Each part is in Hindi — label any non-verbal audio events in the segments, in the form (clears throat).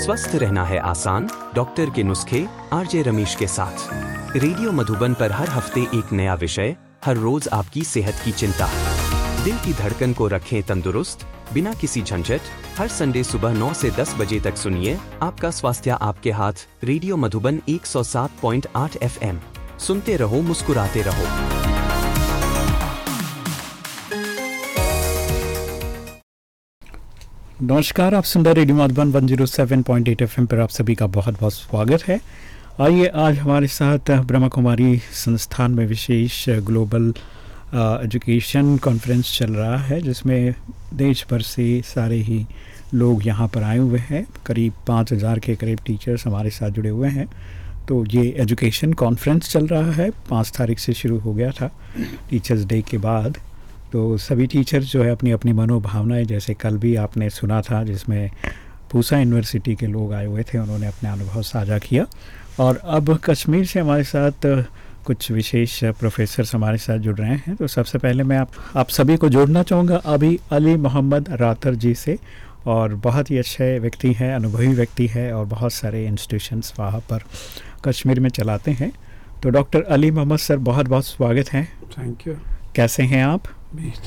स्वस्थ रहना है आसान डॉक्टर के नुस्खे, आरजे रमेश के साथ। रेडियो मधुबन पर हर हफ़्ते एक नया विषय, हर रोज आपकी सेहत की चिंता। दिल की धड़कन को रखें तंदुरुस्त, बिना किसी झंझट, हर संडे सुबह 9 से 10 बजे तक सुनिए आपका स्वास्थ्य आपके हाथ, रेडियो मधुबन 107.8 एफएम। सुनते रहो, मुस्कुराते रहो। नमस्कार, आप सुन रहे रेडियो मधुबन 107.8 एफएम पर आप सभी का बहुत बहुत स्वागत है। आइए आज हमारे साथ ब्रह्मा कुमारी संस्थान में विशेष ग्लोबल एजुकेशन कॉन्फ्रेंस चल रहा है, जिसमें देश भर से सारे ही लोग यहाँ पर आए हुए हैं। करीब पाँच हज़ार के करीब टीचर्स हमारे साथ जुड़े हुए हैं। तो ये एजुकेशन कॉन्फ्रेंस चल रहा है। पाँच तारीख से शुरू हो गया था टीचर्स डे के बाद। तो सभी टीचर्स जो है अपनी अपनी मनोभावनाएँ जैसे कल भी आपने सुना था जिसमें पूसा यूनिवर्सिटी के लोग आए हुए थे उन्होंने अपने अनुभव साझा किया। और अब कश्मीर से हमारे साथ कुछ विशेष प्रोफेसर हमारे साथ जुड़ रहे हैं। तो सबसे पहले मैं आप आप सभी को जोड़ना चाहूँगा अभी अली मोहम्मद रातर जी से। और बहुत ही अच्छे व्यक्ति हैं अनुभवी व्यक्ति है और बहुत सारे इंस्टीट्यूशंस वहाँ पर कश्मीर में चलाते हैं। तो डॉक्टर अली मोहम्मद सर बहुत बहुत स्वागत हैं। थैंक यू कैसे हैं आप?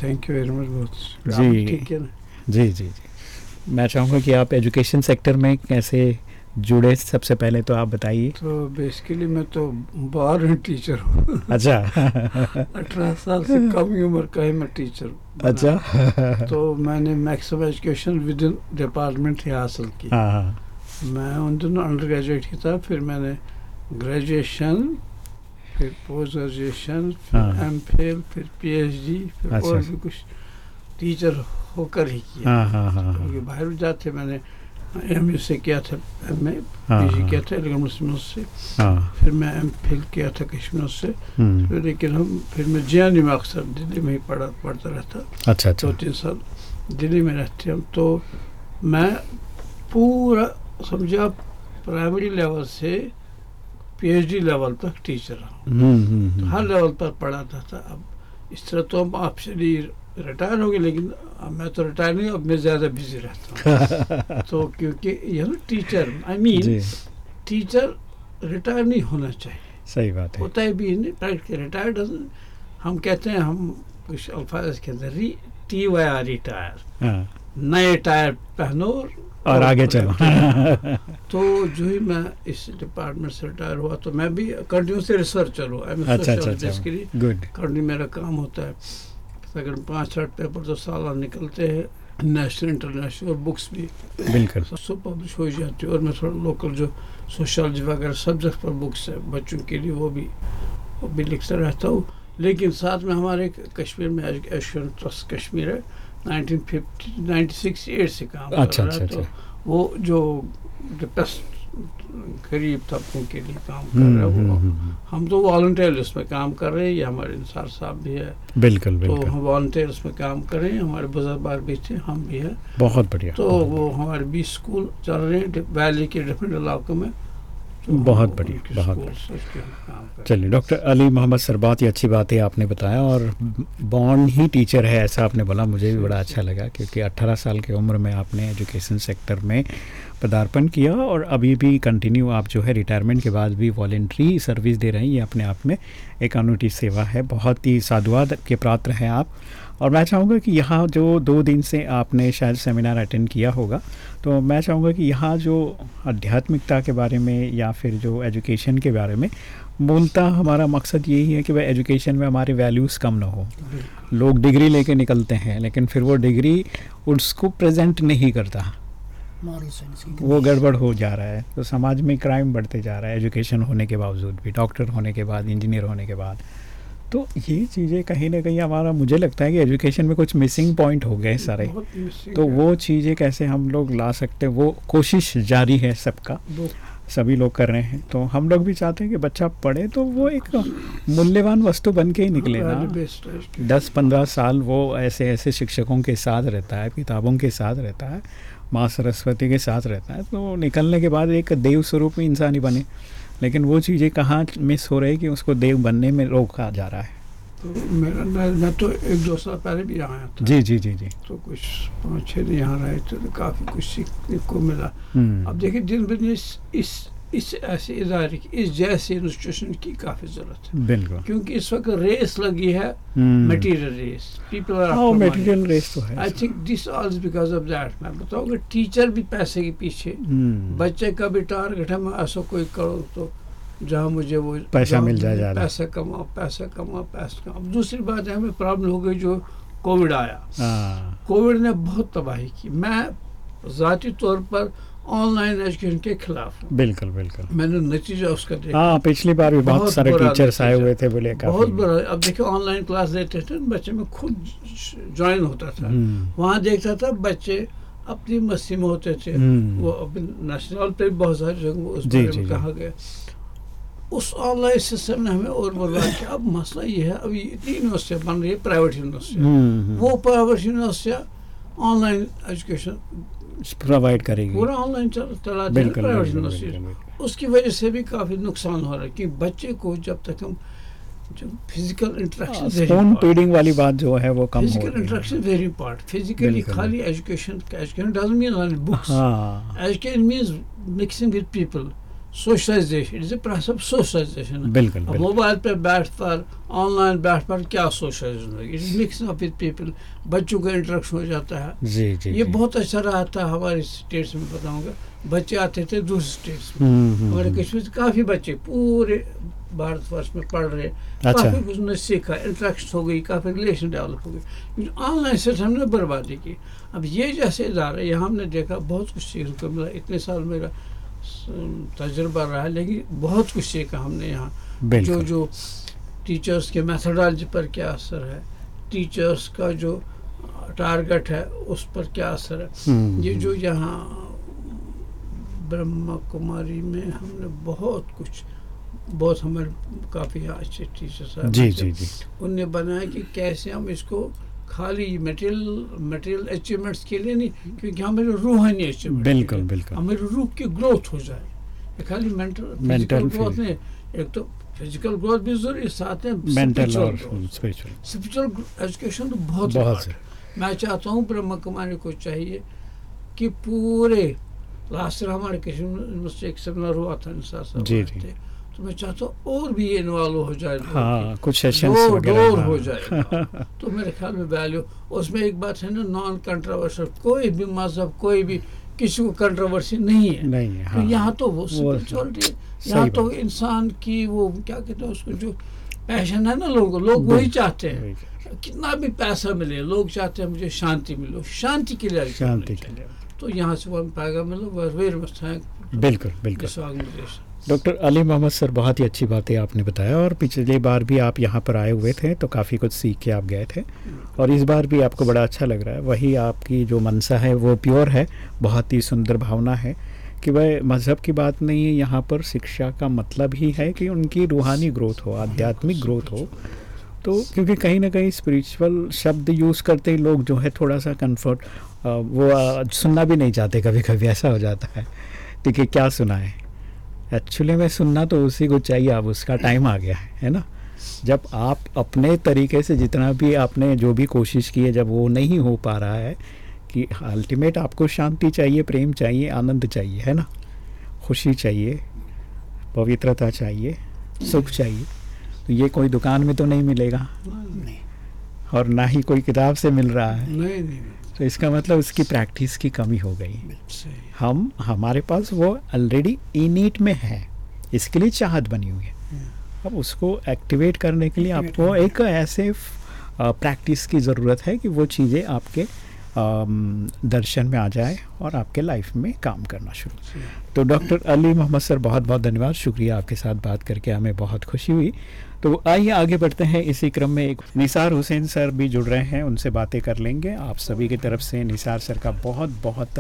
थैंक यू वेरी मच बहुत जी। ठीक है ना जी जी जी। मैं चाहूँगा कि आप एजुकेशन सेक्टर में कैसे जुड़े सबसे पहले तो आप बताइए। तो बेसिकली मैं तो बाहर टीचर हूँ। अच्छा। अठारह साल से कम ही उम्र का ही मैं टीचर हूँ। अच्छा। तो मैंने maximum education within department ही हासिल की। हाँ हाँ। मैं उन दिनों अंडर ग्रेजुएट ही था फिर मैंने ग्रेजुएशन फिर पोस्ट ग्रेजुएशन फिर हाँ। एम फिल फिर पीएचडी फिर अच्छा, और। भी कुछ टीचर होकर ही किया। हाँ हाँ हाँ क्योंकि हाँ बाहर भी जाते मैंने एम यू से किया था एम ए हाँ, पी हाँ। किया था मुस्लिम से हाँ। फिर मैं एम फिल किया था कश्मीर से। फिर लेकिन हम फिर मैं जे एन यू में अक्सर दिल्ली में ही पढ़ा पढ़ता रहता। अच्छा अच्छा। दो तीन साल दिल्ली में रहते हम। तो मैं पूरा समझा प्राइमरी लेवल से पीएचडी लेवल तक टीचर रहा हम्म, हम्म, हम्म, हर लेवल पर पढ़ाता था अब इस तरह तो हम आपसे रिटायर हो गए लेकिन अब मैं तो रिटायर नहीं अब मैं ज़्यादा बिज़ी रहता हूँ। (laughs) तो क्योंकि यह ना टीचर आई मीन जी। टीचर रिटायर नहीं होना चाहिए। सही बात है। होता है भी नहीं रिटायर्ड हम कहते हैं हम कुछ अल्फाज के अंदर री टी वाई आर रिटायर हाँ। नए टायर पहनो और आगे चलो। (laughs) तो जो ही मैं इस डिपार्टमेंट से रिटायर हुआ तो मैं भी कंटिन्यू से रिसर्चर अच्छा अच्छा अच्छा। बेसिकली गुड कंटिन्यू मेरा काम होता है तकरीबन पाँच आठ पेपर तो साल निकलते हैं नेशनल इंटरनेशनल और बुक्स भी। बिल्कुल। सब पब्लिश हो जाती है और मैं थोड़ा लोकल जो सोशोलॉजी वगैरह सब्जेक्ट पर बुक्स है बच्चों के लिए वो भी वो भी लिखता रहता हूँ। लेकिन साथ में हमारे कश्मीर में एजुकेशन ट्रस्ट कश्मीर है 1950 से काम अच्छा, अच्छा, तो वो जो डिप्रेस्ड गरीब तबकों के लिए काम कर हम्म, रहा है हम्म, हम्म, हम तो वॉल्टियर उसमें काम कर रहे हैं ये हमारे इंसार साहब भी है। बिल्कुल तो बिल्कुल। हम वॉल्टियर उसमें काम कर रहे हैं हमारे बुज़ुर्ग भी थे हम भी है। बहुत बढ़िया तो बहुत वो हमारे बीस स्कूल चल रहे हैं वैली के डिफरेंट इलाकों में। बहुत बढ़िया, बहुत हैं। चलिए डॉक्टर अली मोहम्मद सर बहुत ही अच्छी बात है आपने बताया और बॉन्ड ही टीचर है ऐसा आपने बोला मुझे भी बड़ा अच्छा लगा क्योंकि 18 साल की उम्र में आपने एजुकेशन सेक्टर में पदार्पण किया और अभी भी कंटिन्यू आप जो है रिटायरमेंट के बाद भी वॉलेंट्री सर्विस दे रहे हैं ये अपने आप में एक अनूठी सेवा है। बहुत ही साधुवाद के पात्र हैं आप। और मैं चाहूँगा कि यहाँ जो दो दिन से आपने शायद सेमिनार अटेंड किया होगा तो मैं चाहूँगा कि यहाँ जो आध्यात्मिकता के बारे में या फिर जो एजुकेशन के बारे में मूलतः हमारा मकसद यही है कि भाई एजुकेशन में हमारे वैल्यूज़ कम ना हो। लोग डिग्री लेके निकलते हैं लेकिन फिर वो डिग्री उसको प्रेजेंट नहीं करता। वो गड़बड़ हो जा रहा है। तो समाज में क्राइम बढ़ते जा रहा है एजुकेशन होने के बावजूद भी डॉक्टर होने के बाद इंजीनियर होने के बाद। तो ये चीज़ें कहीं ना कहीं हमारा मुझे लगता है कि एजुकेशन में कुछ मिसिंग पॉइंट हो गए सारे। तो वो चीज़ें कैसे हम लोग ला सकते हैं वो कोशिश जारी है सबका। सभी लोग कर रहे हैं। तो हम लोग भी चाहते हैं कि बच्चा पढ़े तो वो एक मूल्यवान वस्तु बन के ही निकले ना। दस पंद्रह साल वो ऐसे ऐसे शिक्षकों के साथ रहता है किताबों के साथ रहता है माँ सरस्वती के साथ रहता है तो निकलने के बाद एक देव स्वरूप इंसान ही बने। लेकिन वो चीज़ें कहाँ मिस हो रही कि उसको देव बनने में रोका जा रहा है? तो मेरा मैं, मैं तो एक दो साल पहले भी यहाँ आया था। जी जी जी जी। तो कुछ पाँच छः दिन यहाँ रहे तो काफ़ी कुछ सीखने को मिला। हम्म, अब देखिए जिन बिज़नेस दिन इस इस इस ऐसे इदारे की इस जैसे इंस्टीट्यूशन की काफ़ी ज़रूरत है। बिल्कुल। क्योंकि इस वक्त रेस लगी है मटेरियल रेस पीपल आर हाँ मटेरियल रेस तो है। I think this all because of that मैं बताऊँगा टीचर भी पैसे के पीछे। हम्म, बच्चे का भी टारगेट है मैं ऐसा कोई करूँ तो जहाँ मुझे वो पैसा मिल जाए ज़्यादा। पैसा कमाओ पैसा कमाओ पैसा कमाओ। अब दूसरी बात है हमें प्रॉब्लम हो गई जो कोविड आया। हाँ, कोविड ने बहुत तबाही की। मैं ज़ाती तौर पर ऑनलाइन एजुकेशन के खिलाफ बिल्कुल बिल्कुल। मैंने नतीजा उसका देखा। हाँ पिछली बार भी बहुत सारे टीचर्स आए हुए थे बोले बहुत बड़ा अब देखिए ऑनलाइन क्लास लेते थे बच्चे में खुद ज्वाइन होता था। हम्म, वहाँ देखता था बच्चे अपनी मस्ती में होते थे। हम्म, वो अभी नेशनल पे बहुत सारी जगह उस जी, बारे जी, में। कहा गया। उस ऑनलाइन सिस्टम ने हमें और बर्बाद किया। अब मसला ये है अभी इतनी यूनिवर्सिटियाँ बन रही है प्राइवेट यूनिवर्सिटियाँ हम्म, वो प्राइवेट यूनिवर्सिटियाँ ऑनलाइन एजुकेशन प्रोवाइड करेगी। पूरा ऑनलाइन चल चलाते हैं प्राइवेट। उसकी वजह से भी काफ़ी नुकसान हो रहा है कि बच्चे को जब तक हम जो फ़िज़िकल इंट्रैक्शन फ़ोन पेडिंग वाली बात जो है वो कम physical interaction very import physically खाली education education doesn't mean only books education means mixing with with It is a process of socialization. बिल्कुल अब मोबाइल पे बैठ पर ऑनलाइन बैठ पर क्या सोशलाइजेशन होगी it is mixing up with people बच्चों का इंटरेक्शन हो जाता है जी जी ये जी। बहुत अच्छा रहा था हमारे स्टेट्स में बताऊँगा बच्चे आते थे दूसरे स्टेट्स में हमारे। कश्मीर काफ़ी बच्चे पूरे भारतवर्ष में पढ़ रहे अच्छा काफ़ी कुछ उन्होंने सीखा इंट्रैक्शन हो गई काफ़ी रिलेशन डेवलप हो गई ऑनलाइन सिस्टम ने बर्बादी की अब ये जैसे इदारे यहाँ हमने देखा बहुत कुछ सीखने को मिला इतने साल मेरा तजुर्बा रहा है लेकिन बहुत कुछ सीखा हमने यहाँ। जो जो टीचर्स के मैथडोलॉजी पर क्या असर है टीचर्स का जो टारगेट है उस पर क्या असर है। हम्म, ये जो यहाँ ब्रह्मा कुमारी में हमने बहुत कुछ बहुत हमारे काफ़ी अच्छे टीचर्स हैं। जी जी जी। उनने बनाया कि कैसे हम इसको खाली मटेरियल मटेरियल अचीवमेंट्स के लिए नहीं क्योंकि हमारे रूहानी अचीवमेंट बिल्कुल बिल्कुल। हमारी रूह की ग्रोथ हो जाए। खाली मेंटल फ़िज़िकल ग्रोथ नहीं एक तो फ़िज़िकल ग्रोथ भी ज़रूरी साथ में मेंटल और स्पिरिचुअल स्पिरिचुअल एजुकेशन तो बहुत बहुत है। मैं चाहता हूँ ब्रह्म कुमारी को चाहिए कि पूरे लास्ट हमारे कश्मीर यूनिवर्सिटी एक सेमिनार हुआ था निसार साहब जी, जी। थे। तो मैं चाहता हूँ और भी इन्वॉल्व हो जाए हाँ कुछ सेशंस डोर डोर हाँ। जाएगा तो मेरे ख्याल में वैल्यू उसमें एक बात है ना नॉन कंट्रोवर्शियल कोई भी मज़हब कोई भी किसी को कंट्रोवर्सी नहीं है। नहीं है हाँ, तो हाँ। यहाँ तो वो वो- स्पिरिचुअलिटी यहाँ तो इंसान की वो क्या कहते हैं उसको जो पैशन है ना लोगों को लोग वही चाहते हैं। कितना भी पैसा मिले लोग चाहते हैं मुझे शांति मिलो शांति के लिए शांति के लिए। तो यहाँ से वो हमें पाएगा मिलो वेरी मच थैंक बिल्कुल बिल्कुल। डॉक्टर अली मोहम्मद सर, बहुत ही अच्छी बातें आपने बताया और पिछली बार भी आप यहाँ पर आए हुए थे तो काफ़ी कुछ सीख के आप गए थे और इस बार भी आपको बड़ा अच्छा लग रहा है। वही आपकी जो मनसा है, वो प्योर है, बहुत ही सुंदर भावना है कि वह मज़हब की बात नहीं है, यहाँ पर शिक्षा का मतलब ही है कि उनकी रूहानी ग्रोथ हो, आध्यात्मिक ग्रोथ हो। तो क्योंकि कहीं ना कहीं स्पिरिचुअल शब्द यूज़ करते ही लोग जो है थोड़ा सा कंफर्ट वो सुनना भी नहीं चाहते कभी कभी ऐसा हो जाता है। देखिए, क्या सुना है एक्चुअली में सुनना तो उसी को चाहिए अब उसका टाइम आ गया है है ना? जब आप अपने तरीके से जितना भी आपने जो भी कोशिश की है जब वो नहीं हो पा रहा है कि अल्टीमेट आपको शांति चाहिए प्रेम चाहिए आनंद चाहिए है ना? खुशी चाहिए पवित्रता चाहिए सुख चाहिए तो ये कोई दुकान में तो नहीं मिलेगा? नहीं। और ना ही कोई किताब से मिल रहा है। नहीं नहीं। तो इसका मतलब उसकी प्रैक्टिस की कमी हो गई। हम हमारे पास वो ऑलरेडी इनीट में है। इसके लिए चाहत बनी हुई है। अब उसको एक्टिवेट करने के लिए आपको एक ऐसे प्रैक्टिस की ज़रूरत है कि वो चीज़ें आपके दर्शन में आ जाए और आपके लाइफ में काम करना शुरू तो डॉक्टर अली मोहम्मद सर बहुत बहुत धन्यवाद। शुक्रिया आपके साथ बात करके। हमें बहुत खुशी हुई। तो आइए आगे बढ़ते हैं। इसी क्रम में एक निसार हुसैन सर भी जुड़ रहे हैं। उनसे बातें कर लेंगे। आप सभी की तरफ़ से निसार सर का बहुत बहुत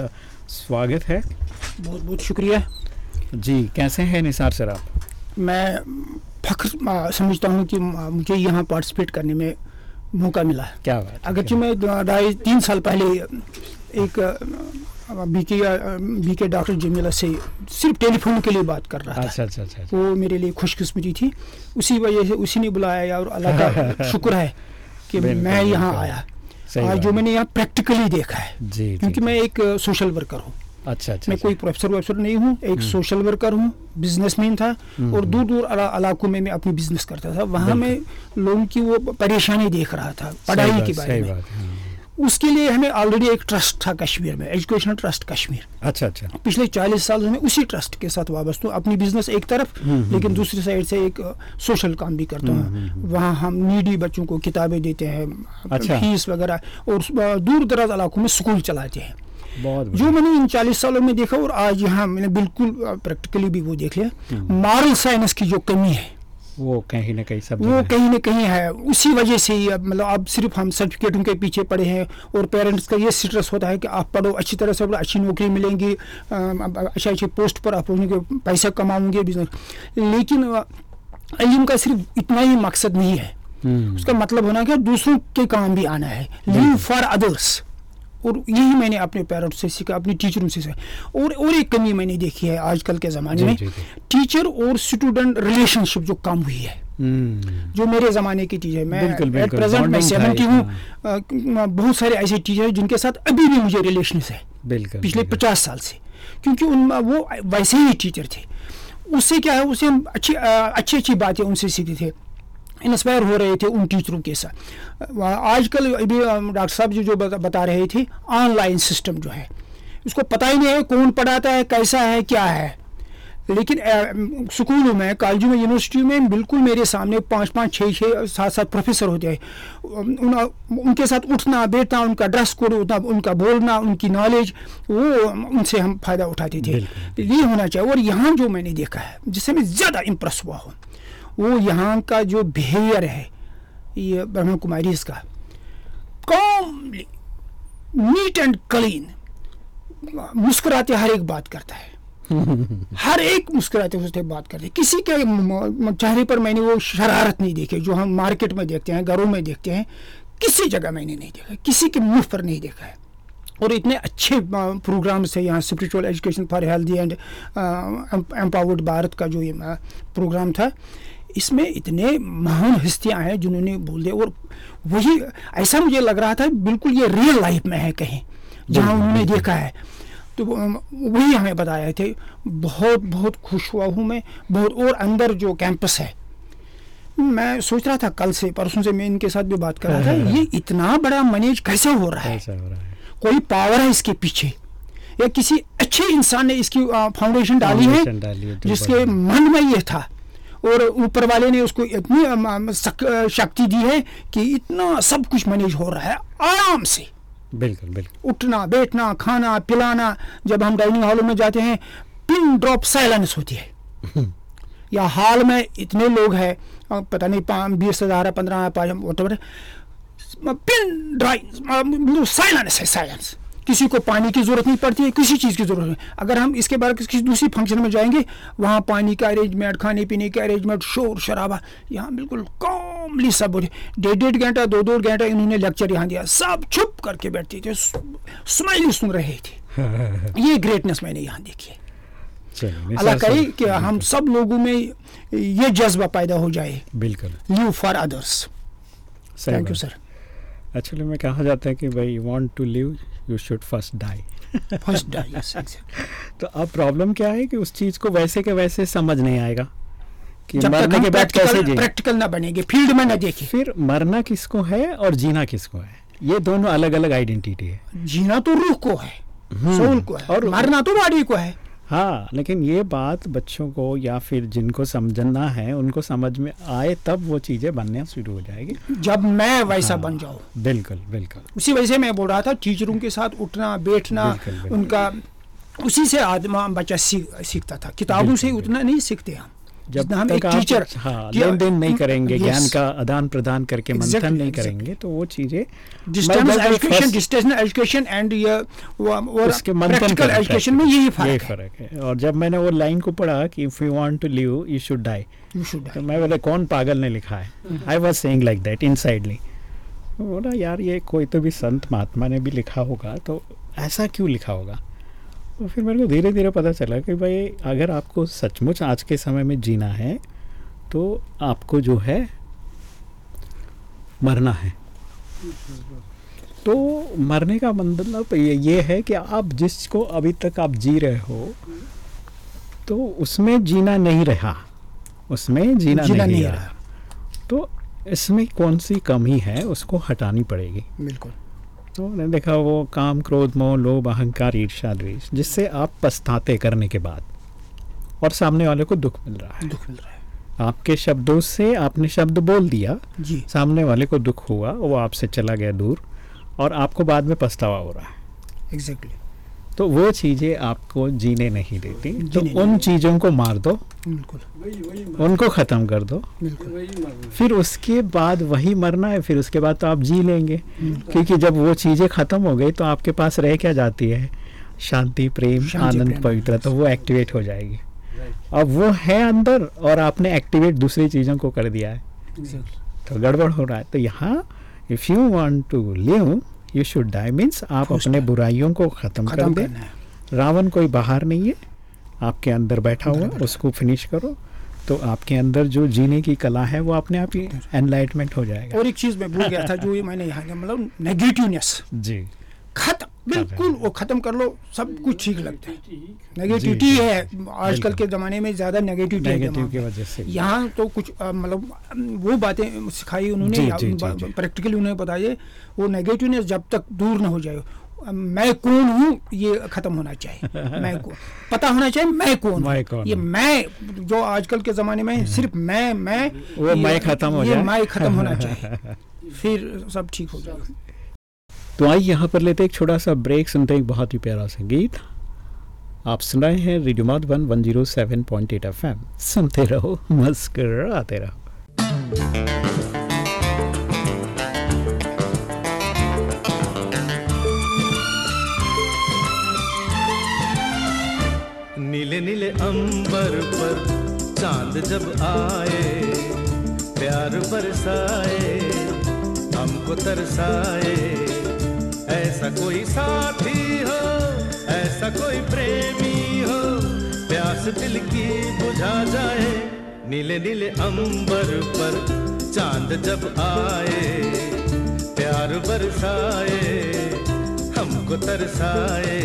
स्वागत है। बहुत बहुत शुक्रिया। जी कैसे हैं निसार सर आप? मैं फख्र समझता हूँ कि मुझे यहाँ पार्टिसिपेट करने में मौका मिला क्या बात है, अगरचे मैं ढाई तीन साल पहले एक बी के बी के डॉक्टर जमीला से सिर्फ़ टेलीफोन के लिए बात कर रहा था। अच्छा अच्छा अच्छा अच्छा। वो मेरे लिए खुशकिस्मती थी। उसी वजह से उसी ने बुलाया और अल्लाह का (laughs) शुक्र है कि मैं यहाँ आया। आज जो मैंने यहाँ प्रैक्टिकली देखा है जी क्योंकि। मैं एक सोशल वर्कर हूँ। अच्छा अच्छा मैं कोई प्रोफेसर वोफेसर नहीं हूँ एक सोशल वर्कर हूँ बिजनेसमैन था और दूर दूर इलाकों में मैं अपनी बिज़नेस करता था। वहाँ मैं लोगों की वो परेशानी देख रहा था पढ़ाई के बारे में। बात हाँ। उसके लिए हमें ऑलरेडी एक ट्रस्ट था कश्मीर में एजुकेशनल ट्रस्ट कश्मीर। अच्छा अच्छा। पिछले 40 साल में उसी ट्रस्ट के साथ वाबस्ता हूँ अपनी बिज़नेस एक तरफ़ लेकिन दूसरी साइड से एक सोशल काम भी करता हूँ। वहाँ हम नीडी बच्चों को किताबें देते हैं अच्छा। फ़ीस वगैरह और दूर दराज इलाकों में स्कूल चलाते हैं। बहुत जो मैंने इन 40 सालों में देखा और आज यहाँ मैंने बिल्कुल प्रैक्टिकली भी वो देख लिया मॉरल साइंस की जो कमी है वो कहीं ना कहीं सब वो कहीं ना कहीं है। उसी वजह से ही अब मतलब अब सिर्फ़ हम सर्टिफिकेटों के पीछे पड़े हैं और पेरेंट्स का ये स्ट्रेस होता है कि आप पढ़ो अच्छी तरह से अच्छी नौकरी मिलेंगी अच्छे अच्छे पोस्ट पर आप पैसा कमाओगे बिज़नेस लेकिन इल्म का सिर्फ़ इतना ही मकसद नहीं है। हम्म, उसका मतलब होना कि दूसरों के काम भी आना है। लिव फॉर अदर्स और यही मैंने अपने पेरेंट्स से सीखा अपने टीचरों से सीखा। और और एक कमी मैंने देखी है आजकल के ज़माने में। टीचर और स्टूडेंट रिलेशनशिप जो कम हुई है। हम्म, जो मेरे ज़माने की टीचर मैं एट प्रेजेंट मैं सेवेंटी हूँ। हाँ। बहुत सारे ऐसे टीचर हैं जिनके साथ अभी भी मुझे रिलेशन है। पिछले पचास साल से। क्योंकि उन वो वैसे ही टीचर थे। उससे क्या है उससे हम अच्छी अच्छी अच्छी बातें उनसे सीखते थे। इंस्पायर हो रहे थे उन टीचरों के साथ। आजकल अभी डॉक्टर साहब जी जो बता, रहे थे ऑनलाइन सिस्टम जो है उसको पता ही नहीं है कौन पढ़ाता है कैसा है क्या है। लेकिन स्कूलों में कॉलेजों में यूनिवर्सिटी में बिल्कुल मेरे सामने पाँच पाँच छः छः सात सात प्रोफेसर होते हैं। उन, उनके साथ उठना बैठना उनका ड्रेस कोड उठना उनका बोलना उनकी नॉलेज वो उनसे हम फ़ायदा उठाते थे। ये होना चाहिए। और यहाँ जो मैंने देखा है जिससे मैं ज़्यादा इम्प्रेस हुआ हूँ। वो यहाँ का जो बिहेवियर है ये ब्रह्म कुमारी इसका कॉमली नीट एंड क्लीन मुस्कुराते हर एक बात करता है। (laughs) हर एक मुस्कुराते हुए बात करते हैं। किसी के चेहरे पर मैंने वो शरारत नहीं देखी जो हम मार्केट में देखते हैं घरों में देखते हैं किसी जगह मैंने नहीं देखा किसी के मुँह पर नहीं देखा है। और इतने अच्छे प्रोग्राम्स है यहाँ spiritual education for healthy and empowered Bharat का जो ये प्रोग्राम था इसमें इतने महान हस्तियाँ हैं जिन्होंने बोल दिया। और वही ऐसा मुझे लग रहा था बिल्कुल ये रियल लाइफ में है कहीं जहाँ उन्होंने देखा है। तो वही हमें बताए थे। बहुत बहुत खुश हुआ हूँ मैं। बहुत और अंदर जो कैंपस है मैं सोच रहा था कल से परसों से मैं इनके साथ भी बात कर रहा था (laughs) ये इतना बड़ा मैनेज कैसे हो रहा है? कोई पावर है इसके पीछे? या किसी अच्छे इंसान ने इसकी फाउंडेशन है डाली है, तो जिसके मन में ये था? और ऊपर वाले ने उसको इतनी शक्ति दी है कि इतना सब कुछ मैनेज हो रहा है आराम से। बिल्कुल बिल्कुल। उठना बैठना खाना पिलाना जब हम डाइनिंग हॉल में जाते हैं पिन ड्रॉप साइलेंस होती है। या हाल में इतने लोग हैं पता नहीं बीस हज़ार पंद्रह पाँच पिन ड्राइंग साइलेंस है साइलेंस। किसी को पानी की ज़रूरत नहीं पड़ती है किसी चीज़ की ज़रूरत नहीं। अगर हम इसके बाद किसी दूसरी फ़ंक्शन में जाएँगे वहाँ पानी का अरेंजमेंट खाने पीने का अरेंजमेंट शोर शराबा यहाँ बिल्कुल कॉमली सब डेढ़ डेढ़ घंटा दो दो घंटा इन्होंने लेक्चर यहाँ दिया। सब छुप करके बैठते थे स्माइली सुन रहे थे। (laughs) ये ग्रेटनेस मैंने यहाँ देखी है। अल्लाह करे कि हम सब लोगों में ये जज्बा पैदा हो जाए। बिल्कुल। Live for others thank you sir actually में कहा जाता है कि भाई want to live you should first die first die तो अब प्रॉब्लम क्या है कि उस चीज़ को वैसे के वैसे समझ नहीं आएगा कि जब मरने के बाद कैसे प्रैक्टिकल जी प्रैक्टिकल ना बनेंगे फ़ील्ड में ना देखें। फिर मरना किसको है और जीना किसको है? ये दोनों अलग अलग आइडेंटिटी है। जीना तो रूह को है सोल को है। और मरना तो बॉडी को है। हाँ। लेकिन ये बात बच्चों को या फिर जिनको समझना है उनको समझ में आए तब वो चीज़ें बनना शुरू हो जाएगी। जब मैं वैसा हाँ। बन जाऊँ। बिल्कुल बिल्कुल। उसी वजह से मैं बोल रहा था टीचरों के साथ उठना बैठना बिल्कुल, बिल्कुल। उनका उसी से आदमा बच्चा सीख सीखता था। किताबों से उतना नहीं सीखते हम। जब हम एक टीचर हाँ लेन देन नहीं करेंगे ज्ञान का आदान प्रदान करके मंथन नहीं exactly. करेंगे तो वो चीज़ें distance education distance education and ये और उसके मंथन प्रैक्टिकल एजुकेशन में यही फ़र्क है। फ़र्क है। और जब मैंने वो लाइन को पढ़ा कि if you want to live you should die तो मैं बोला कौन पागल ने लिखा है? I was saying like that insidely बोला यार ये कोई तो भी संत महात्मा ने भी लिखा होगा तो ऐसा क्यों लिखा होगा? तो फिर मेरे को धीरे धीरे पता चला कि भाई अगर आपको सचमुच आज के समय में जीना है तो आपको जो है मरना है। तो मरने का मतलब ये है कि आप जिसको अभी तक आप जी रहे हो तो उसमें जीना नहीं रहा। उसमें जीना, जीना नहीं, नहीं रहा। तो इसमें कौन सी कमी है उसको हटानी पड़ेगी। बिल्कुल। तो उन्होंने देखा वो काम क्रोध मोह लोभ अहंकार ईर्षा द्वेष जिससे आप पछताते करने के बाद और सामने वाले को दुख मिल रहा है। दुख मिल रहा है। आपके शब्दों से आपने शब्द बोल दिया जी। सामने वाले को दुख हुआ वो आपसे चला गया दूर और आपको बाद में पछतावा हो रहा है। एग्जैक्टली तो वो चीज़ें आपको जीने नहीं देती। तो जीने उन चीज़ों को मार दो। बिल्कुल। उनको ख़त्म कर दो। बिल्कुल। फिर उसके बाद वही मरना है फिर उसके बाद तो आप जी लेंगे। क्योंकि जब वो चीज़ें ख़त्म हो गई तो आपके पास रह क्या जाती है? शांति प्रेम आनंद प्रेम, पवित्रता तो वो एक्टिवेट हो जाएगी। अब वो है अंदर और आपने एक्टिवेट दूसरी चीज़ों को कर दिया है। तो गड़बड़ हो रहा है। तो यहाँ if you want to live you should die means आप अपने बुराइयों को ख़त्म कर दें। रावण कोई बाहर नहीं है। आपके अंदर बैठा हुआ उसको फिनिश करो। तो आपके अंदर जो जीने की कला है वो अपने आप ही एनलाइटमेंट हो। जाएगा। और एक चीज़ मैं भूल गया था जो ये मैंने यहाँ मतलब नेगेटिवनेस जी। खत्म। बिल्कुल वो खत्म कर लो सब कुछ ठीक लगता है। नेगेटिविटी है आजकल के ज़माने में ज़्यादा नेगेटिविटी है नेगेटिव की वजह से। यहाँ तो कुछ मतलब वो बातें सिखाई उन्होंने। प्रैक्टिकली उन्हें बताइए वो नेगेटिवनेस जब तक दूर ना हो जाए मैं कौन हूँ ये खत्म होना चाहिए। (laughs) मैं कौन? पता होना चाहिए मैं कौन मैं कौन ये हूँ। मैं जो आजकल के ज़माने में सिर्फ़ मैं मैं वो मैं खत्म हो जाए। मैं खत्म होना चाहिए। (laughs) फिर सब ठीक हो जाएगा। (laughs) तो आइए यहाँ पर लेते एक छोटा सा ब्रेक सुनते हैं एक बहुत ही प्यारा संगीत आप सुन रहे हैं रेडियो माधवन 107.8 एफएम सुनते रहो मस्कर आते रहो। नीले नीले अंबर पर चाँद जब आए, प्यार बरसाए, हमको तरसाए। ऐसा कोई साथी हो, ऐसा कोई प्रेमी हो, प्यास दिल की बुझा जाए, नीले नीले अंबर पर चाँद जब आए, प्यार बरसाए, हमको तरसाए।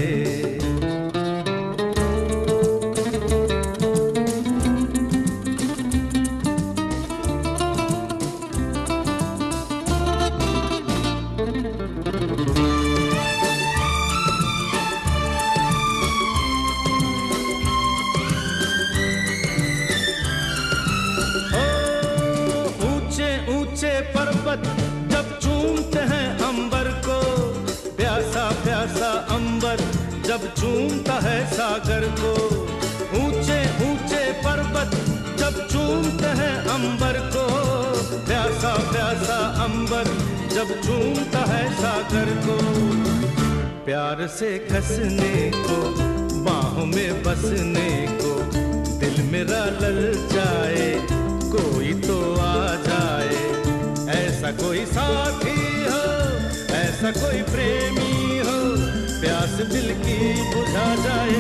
चूमता है सागर को। ऊँचे ऊँचे पर्वत जब चूमते हैं अंबर को। प्यासा प्यासा अंबर जब चूमता है सागर को। प्यार से कसने को, बाहों में बसने को, दिल मेरा लल जाए, कोई तो आ जाए। ऐसा कोई साथी हो, ऐसा कोई प्रेमी प्यास दिल की बुझा जाए।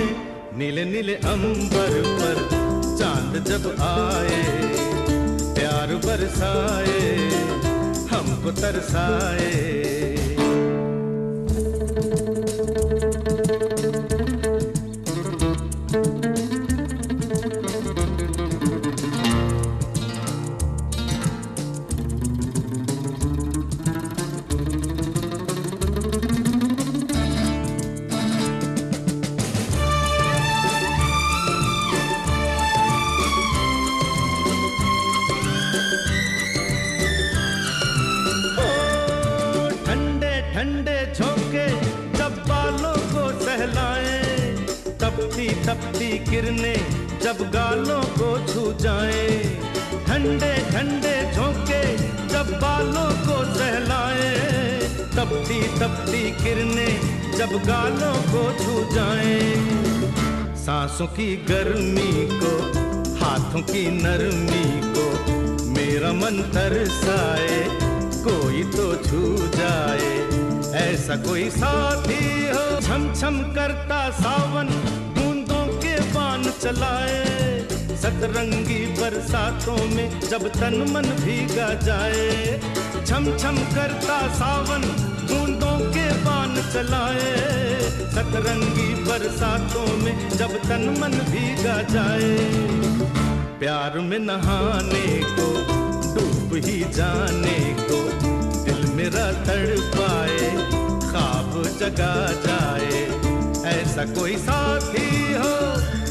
नीले नीले अंबर पर चाँद जब आए, प्यार बरसाए, हमको तरसाए। तपती किरणें जब गालों को छू जाए, ठंडे ठंडे झोंके, जब बालों को सहलाए, तपती तपती किरणें जब गालों को छू जाए। सांसों की गर्मी को, हाथों की नरमी को, मेरा मन तरसाए, कोई तो छू जाए, ऐसा कोई साथी हो छम छम करता सावन चलाए, सतरंगी बरसातों में जब तन मन भीगा जाए छम छम करता सावन बूंदों के बान चलाए, सतरंगी बरसातों में जब तन मन भीगा जाए, प्यार में नहाने को, डूब ही जाने को, दिल मेरा तड़ पाए ख्वाब जगा जाए, ऐसा कोई साथी हो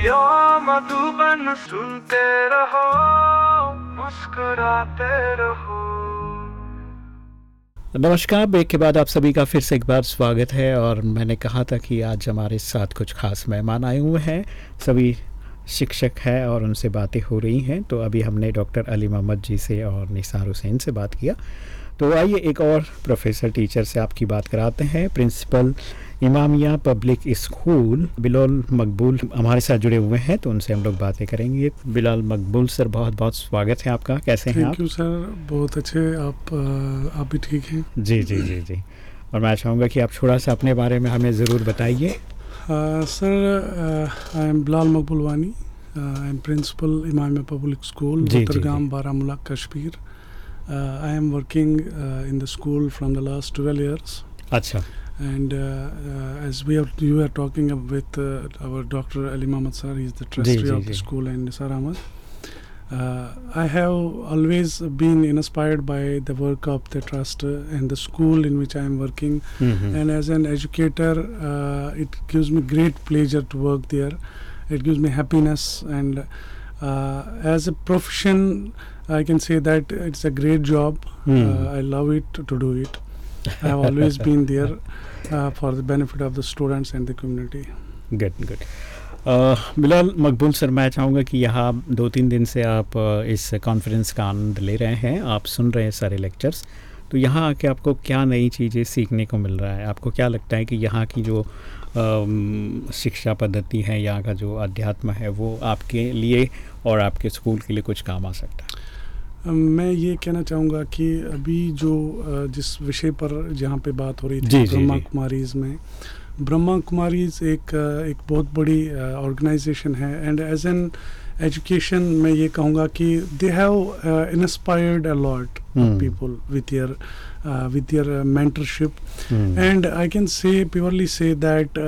रेडियो मधुबन सुनते रहो, मुस्कुराते रहो। नमस्कार, ब्रेक के बाद आप सभी का फिर से एक बार स्वागत है और मैंने कहा था कि आज हमारे साथ कुछ खास मेहमान आए हुए हैं। सभी शिक्षक है और उनसे बातें हो रही हैं। तो अभी हमने डॉक्टर अली मोहम्मद जी से और निसार हुसैन से बात किया। तो आइए एक और प्रोफेसर टीचर से आपकी बात कराते हैं, principal Imamia public school Bilal Maqbool हमारे साथ जुड़े हुए हैं तो उनसे हम लोग बातें करेंगे। बिलाल मकबूल सर बहुत बहुत स्वागत है आपका। कैसे हैं आप? सर बहुत अच्छे। आप आप भी ठीक हैं? जी जी जी जी। और मैं चाहूँगा कि आप थोड़ा सा अपने बारे में हमें ज़रूर बताइए। हाँ, sir I am Bilal Maqbool Wani I am principal Imam public school Batergam Baramulla Kashmir. I am working in the school from the last twelve years अच्छा। And uh, uh, as we are, you are talking with uh, our Dr. Ali Mahmad Sir, he is the trustee of the school and Saramas. Uh, I have always been inspired by the work of the trust and the school in which I am working. Mm-hmm. And as an educator, uh, it gives me great pleasure to work there. It gives me happiness. And as a profession, I can say that it's a great job. Mm. I love it to do it. I have always been there. (laughs) uh, for the benefit of the students and the community. Good uh, Bilal Maqbool sir मैं चाहूँगा कि यहाँ दो तीन दिन से आप इस कॉन्फ्रेंस का आनंद ले रहे हैं। आप सुन रहे हैं सारे लेक्चर्स तो यहाँ आके आपको क्या नई चीज़ें सीखने को मिल रहा है? आपको क्या लगता है कि यहाँ की जो अम, शिक्षा पद्धति है यहाँ का जो अध्यात्म है वो आपके लिए और आपके स्कूल के लिए कुछ काम आ सकता है? मैं ये कहना चाहूँगा कि अभी जो जिस विषय पर जहाँ पे बात हो रही थी ब्रह्मा कुमारीज में ब्रह्मा कुमारीज एक एक बहुत बड़ी ऑर्गेनाइजेशन है एंड एज एन एजुकेशन मैं ये कहूँगा कि they have inspired a lot people with your with your mentorship and I can say purely say that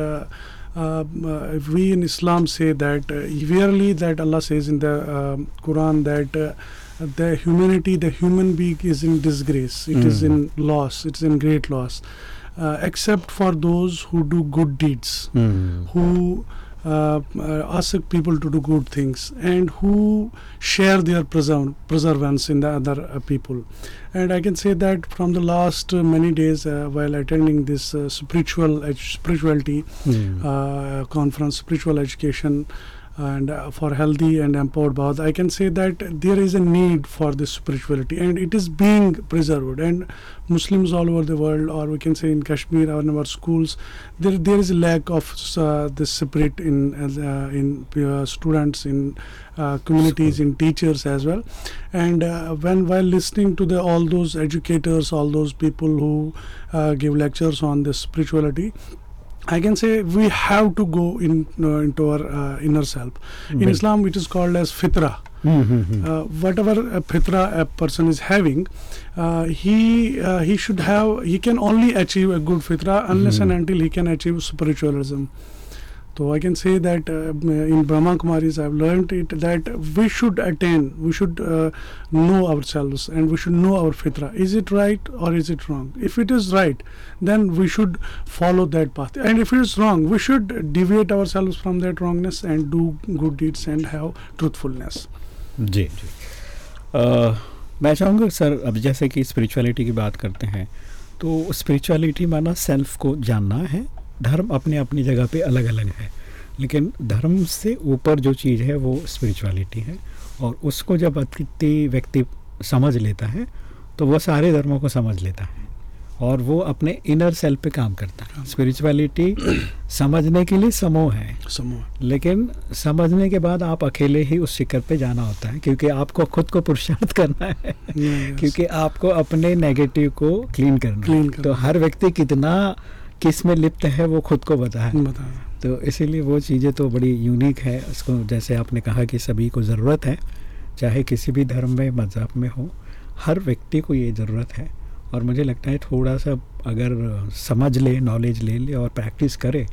we in Islam say that verily that Allah says in the Quran that the humanity, the human being is in disgrace. It mm. is hmm. in loss. It's in great loss, uh, except for those who do good deeds, mm. who uh, uh, ask people to do good things, and who share their preserv- preservance in the other uh, people. And I can say that from the last uh, many days, uh, while attending this spiritual ed- spirituality mm. conference, spiritual education and uh, for healthy and empowered Bharat, I can say that there is a need for this spirituality and it is being preserved. And Muslims all over the world or we can say in Kashmir or in our schools there there is a lack of uh, this spirit in uh, in uh, students in uh, communities in teachers as well. And uh, when while listening to the all those educators all those people who give lectures on this spirituality I can say we have to go in, uh, into our uh, inner self. In. Islam, it is called as fitra. Mm-hmm. Uh, whatever fitra a person is having, uh, he uh, he should have. He can only achieve a good fitra unless mm-hmm. and until he can achieve spiritualism. तो I can say that in Brahma Kumaris I learn it that we should attain we should know ourselves and we should know our फितरा is it right और is it wrong if it is right then we should follow that path and if it is wrong we should deviate ourself from that wrongness and do good deeds and have truthfulness जी जी। मैं चाहूँगा सर, अब जैसे कि स्परिचुअलिटी की बात करते हैं तो स्परिचुअलिटी माना सेल्फ को जानना है धर्म अपने अपनी जगह पे अलग अलग है। लेकिन धर्म से ऊपर जो चीज़ है वो स्पिरिचुअलिटी है और उसको जब अति व्यक्ति समझ लेता है तो वो सारे धर्मों को समझ लेता है और वो अपने इनर सेल्फ पे काम करता है। स्पिरिचुअलिटी (clears throat) समझने के लिए समूह है। समूह। लेकिन समझने के बाद आप अकेले ही उस शिखर पे जाना होता है क्योंकि आपको खुद को पुरुषार्थ (laughs) करना है। क्योंकि आपको अपने नेगेटिव को क्लीन करना Clean है करना तो हर व्यक्ति कितना किसमें लिप्त है वो खुद को पता है तो इसीलिए वो चीज़ें तो बड़ी यूनिक है। उसको जैसे आपने कहा कि सभी को ज़रूरत है चाहे किसी भी धर्म में मज़हब में हो हर व्यक्ति को ये ज़रूरत है। और मुझे लगता है थोड़ा सा अगर समझ ले नॉलेज ले ले और प्रैक्टिस करे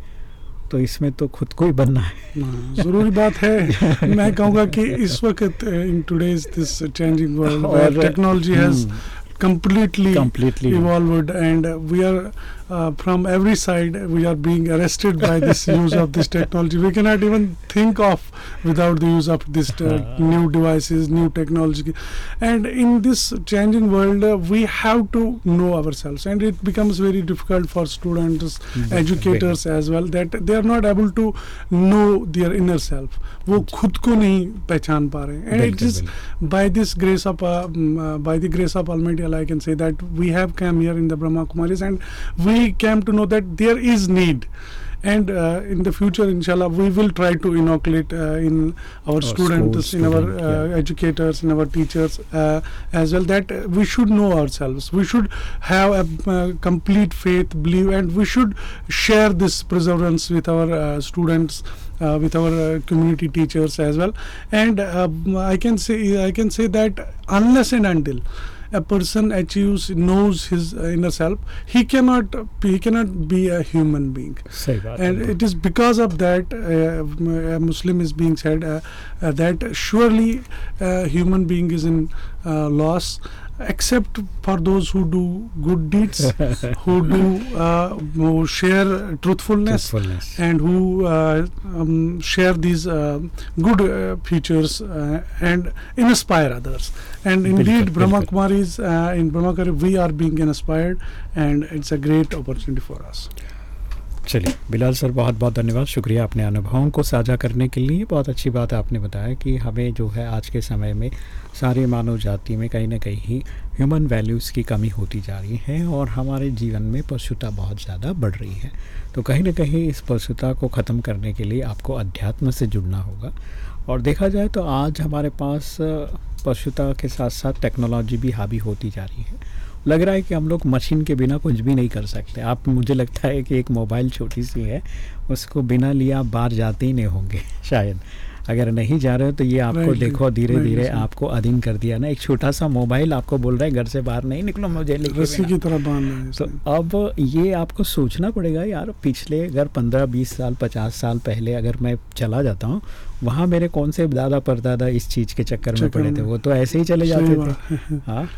तो इसमें तो खुद को ही बनना है। हाँ, ज़रूरी बात है। (laughs) मैं कहूँगा कि इस वक्त in today's this changing world technology has completely Completely. evolved and we are uh, from every side we are being arrested by this (laughs) use of this technology we cannot even think of without the use of this uh, new devices new technology and in this changing world uh, we have to know ourselves and it becomes very difficult for students educators as well that they are not able to know their inner self वो खुद को नहीं पहचान पा रहे हैं and it बिल्कुल, is by this grace of uh, mm, uh, by the grace of almighty allah i can say that we have come here in the brahma kumaris and we came to know that there is need. And uh, in the future inshallah we will try to inoculate uh, in our, students schools, in our uh, yeah. educators in our teachers uh, as well that we should know ourselves. We should have a uh, complete faith belief and we should share this perseverance with our uh, students uh, with our uh, community teachers as well. And uh, i can say i can say that unless and until a person achieves knows his inner self. He cannot he cannot be a human being. And it is because of that uh, a muslim is being said uh, uh that surely a human being is in uh, loss except for those who do good deeds (laughs) who do uh, who share truthfulness Truthfulness. and who uh, um, share these uh, good uh, features uh, and inspire others. And indeed Bilkul, brahma kumaris uh, in brahma Kumari, we are being inspired and it's a great opportunity for us चलिए, बिलाल सर, बहुत बहुत धन्यवाद। शुक्रिया अपने अनुभवों को साझा करने के लिए। बहुत अच्छी बात आपने बताया कि हमें जो है आज के समय में सारे मानव जाति में कहीं ना कहीं ह्यूमन वैल्यूज़ की कमी होती जा रही है और हमारे जीवन में पशुता बहुत ज़्यादा बढ़ रही है। तो कहीं ना कहीं इस पशुता को ख़त्म करने के लिए आपको अध्यात्म से जुड़ना होगा। और देखा जाए तो आज हमारे पास पशुता के साथ साथ टेक्नोलॉजी भी हावी होती जा रही है। लग रहा है कि हम लोग मशीन के बिना कुछ भी नहीं कर सकते। आप मुझे लगता है कि एक मोबाइल छोटी सी है उसको बिना लिए आप बाहर जाते ही नहीं होंगे (laughs) शायद। अगर नहीं जा रहे हो तो ये आपको देखो धीरे धीरे आपको अधीन कर दिया ना। एक छोटा सा मोबाइल आपको बोल रहा है घर से बाहर नहीं निकलो मुझे रस्सी की तरह बाँध तो अब ये आपको सोचना पड़ेगा यार पिछले अगर पंद्रह बीस साल पचास साल पहले अगर मैं चला जाता हूँ वहाँ मेरे कौन से दादा परदादा इस चीज़ के चक्कर में पड़े थे? वो तो ऐसे ही चले जाते थे। हाँ?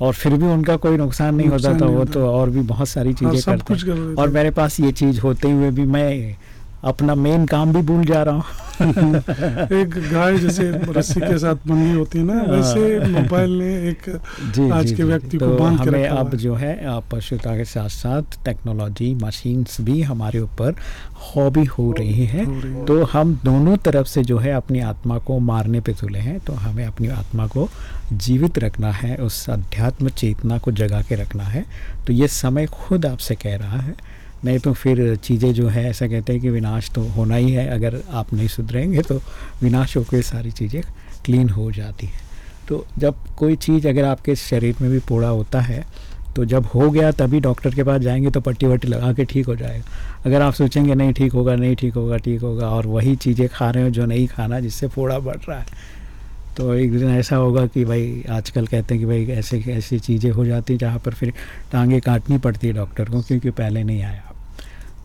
और फिर भी उनका कोई नुकसान नहीं होता जाता था वो तो और भी बहुत सारी हाँ, चीज़ें करते और मेरे पास ये चीज़ होते हुए भी मैं अपना मेन काम भी भूल जा रहा हूँ। (laughs) एक गाय जैसे रस्सी के साथ बंधी होती है ना वैसे मोबाइल ने एक जी आज जी, के व्यक्ति को तो बाँध के हमें रखा हुआ अब जो है पशुता के साथ साथ टेक्नोलॉजी मशीन्स भी हमारे ऊपर हॉबी हो रही है। हो रही है। तो हम दोनों तरफ़ से जो है अपनी आत्मा को मारने पे तुले हैं। तो हमें अपनी आत्मा को जीवित रखना है उस अध्यात्म चेतना को जगा के रखना है। तो ये समय खुद आपसे कह रहा है। नहीं तो फिर चीज़ें जो है, ऐसा कहते हैं कि विनाश तो होना ही है। अगर आप नहीं सुधरेंगे तो विनाश होकर सारी चीज़ें क्लीन हो जाती हैं। तो जब कोई चीज़ अगर आपके शरीर में भी पोड़ा होता है तो जब हो गया तभी डॉक्टर के पास जाएँगे तो पट्टी वट्टी लगा के ठीक हो जाएगा। अगर आप सोचेंगे, नहीं, ठीक होगा, नहीं, ठीक होगा ठीक होगा, और वही चीज़ें खा रहे हो जो नहीं खाना, जिससे फोड़ा बढ़ रहा है तो एक दिन ऐसा होगा कि भाई, आजकल कहते हैं कि भाई, ऐसे, ऐसी चीज़ें हो जाती हैं जहाँ पर फिर टांगे काटनी पड़ती है डॉक्टर को, क्योंकि पहले नहीं आया।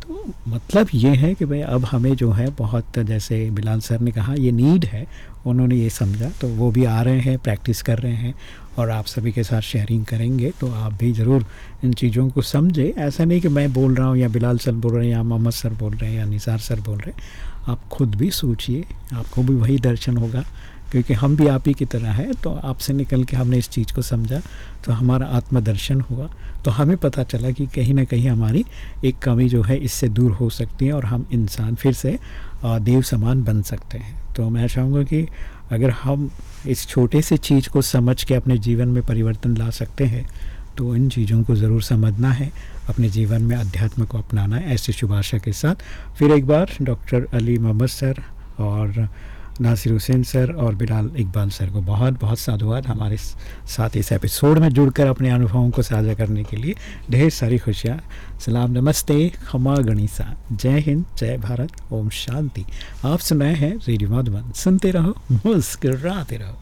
तो मतलब ये है कि भाई अब हमें जो है बहुत, जैसे बिलाल सर ने कहा, ये नीड है। उन्होंने ये समझा तो वो भी आ रहे हैं, प्रैक्टिस कर रहे हैं और आप सभी के साथ शेयरिंग करेंगे तो आप भी ज़रूर इन चीज़ों को समझे। ऐसा नहीं कि मैं बोल रहा हूँ या बिलाल सर बोल रहे हैं या मोहम्मद सर बोल रहे हैं या निसार सर बोल रहे हैं। आप खुद भी सोचिए, आपको भी वही दर्शन होगा। क्योंकि हम भी आप ही की तरह हैं तो आपसे निकल के हमने इस चीज़ को समझा तो हमारा आत्मदर्शन हुआ। तो हमें पता चला कि कहीं ना कहीं हमारी एक कमी जो है इससे दूर हो सकती है और हम इंसान फिर से देव समान बन सकते हैं। तो मैं चाहूँगा कि अगर हम इस छोटे से चीज़ को समझ के अपने जीवन में परिवर्तन ला सकते हैं तो इन चीज़ों को ज़रूर समझना है, अपने जीवन में अध्यात्म को अपनाना है, ऐसे शुभ आशा के साथ। फिर एक बार डॉक्टर अली मोहम्मद सर और नासिर हुसैन सर और बिलाल इकबाल सर को बहुत बहुत साधुवाद हमारे साथ इस एपिसोड में जुड़कर अपने अनुभवों को साझा करने के लिए ढेर सारी खुशियाँ। सलाम, नमस्ते, खमा गणिसा। जय हिंद, जय भारत, ओम शांति। आप सुन रहे हैं रेडियो मधुबन। सुनते रहो, मुस्कराते रहो।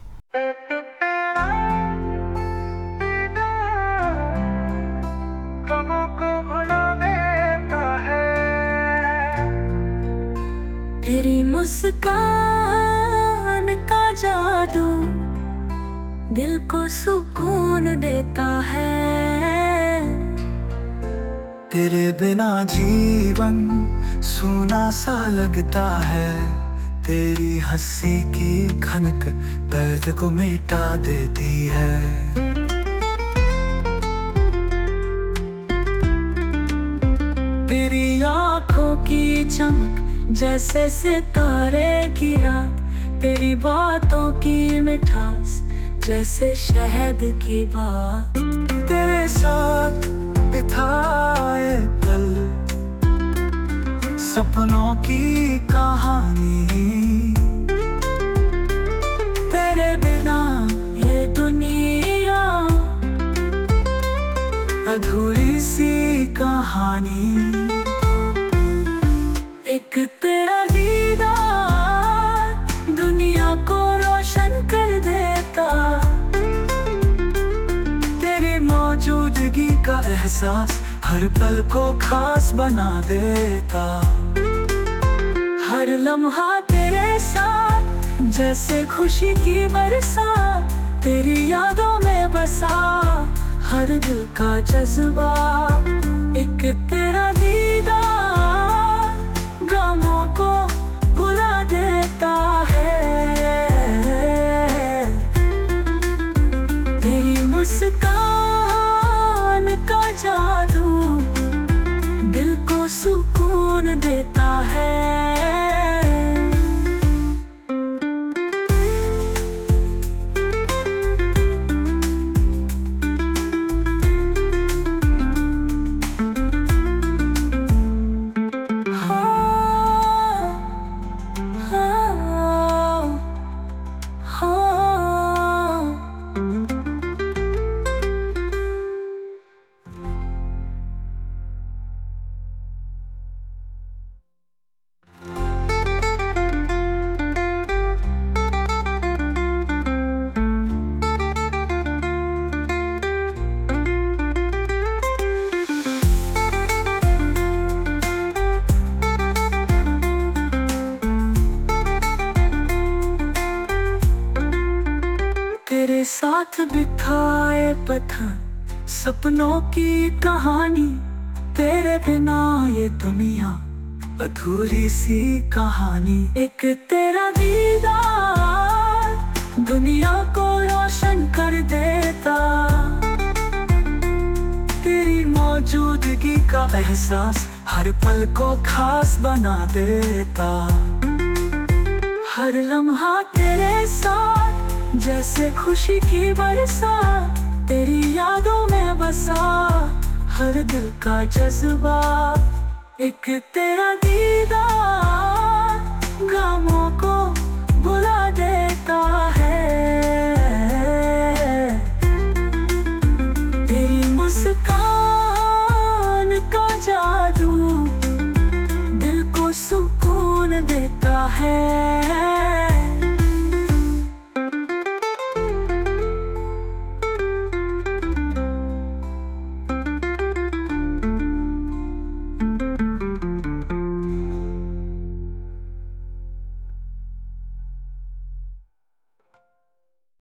तेरी मुस्कान का जादू दिल को सुकून देता है। तेरे बिना जीवन सुना सा लगता है। तेरी हँसी की खनक दर्द को मिटा देती है। तेरी आँखों की चमक जैसे सितारे की रात तेरी बातों की मिठास, जैसे शहद की बात। तेरे साथ बिताए पल सपनों की कहानी। तेरे बिना ये दुनिया, अधूरी सी कहानी। एहसास हर पल को खास बना देता। हर लम्हा तेरे साथ, जैसे खुशी की बरसात तेरी यादों में बसा। हर दिल का जज्बा एक तेरा सुकून देता सी कहानी। एक तेरा दीदार दुनिया को रोशन कर देता। तेरी मौजूदगी का एहसास हर पल को खास बना देता। हर लम्हा तेरे साथ, जैसे खुशी की बरसा तेरी यादों में बसा हर दिल का जज्बा। एक तेरा दीदार गामों को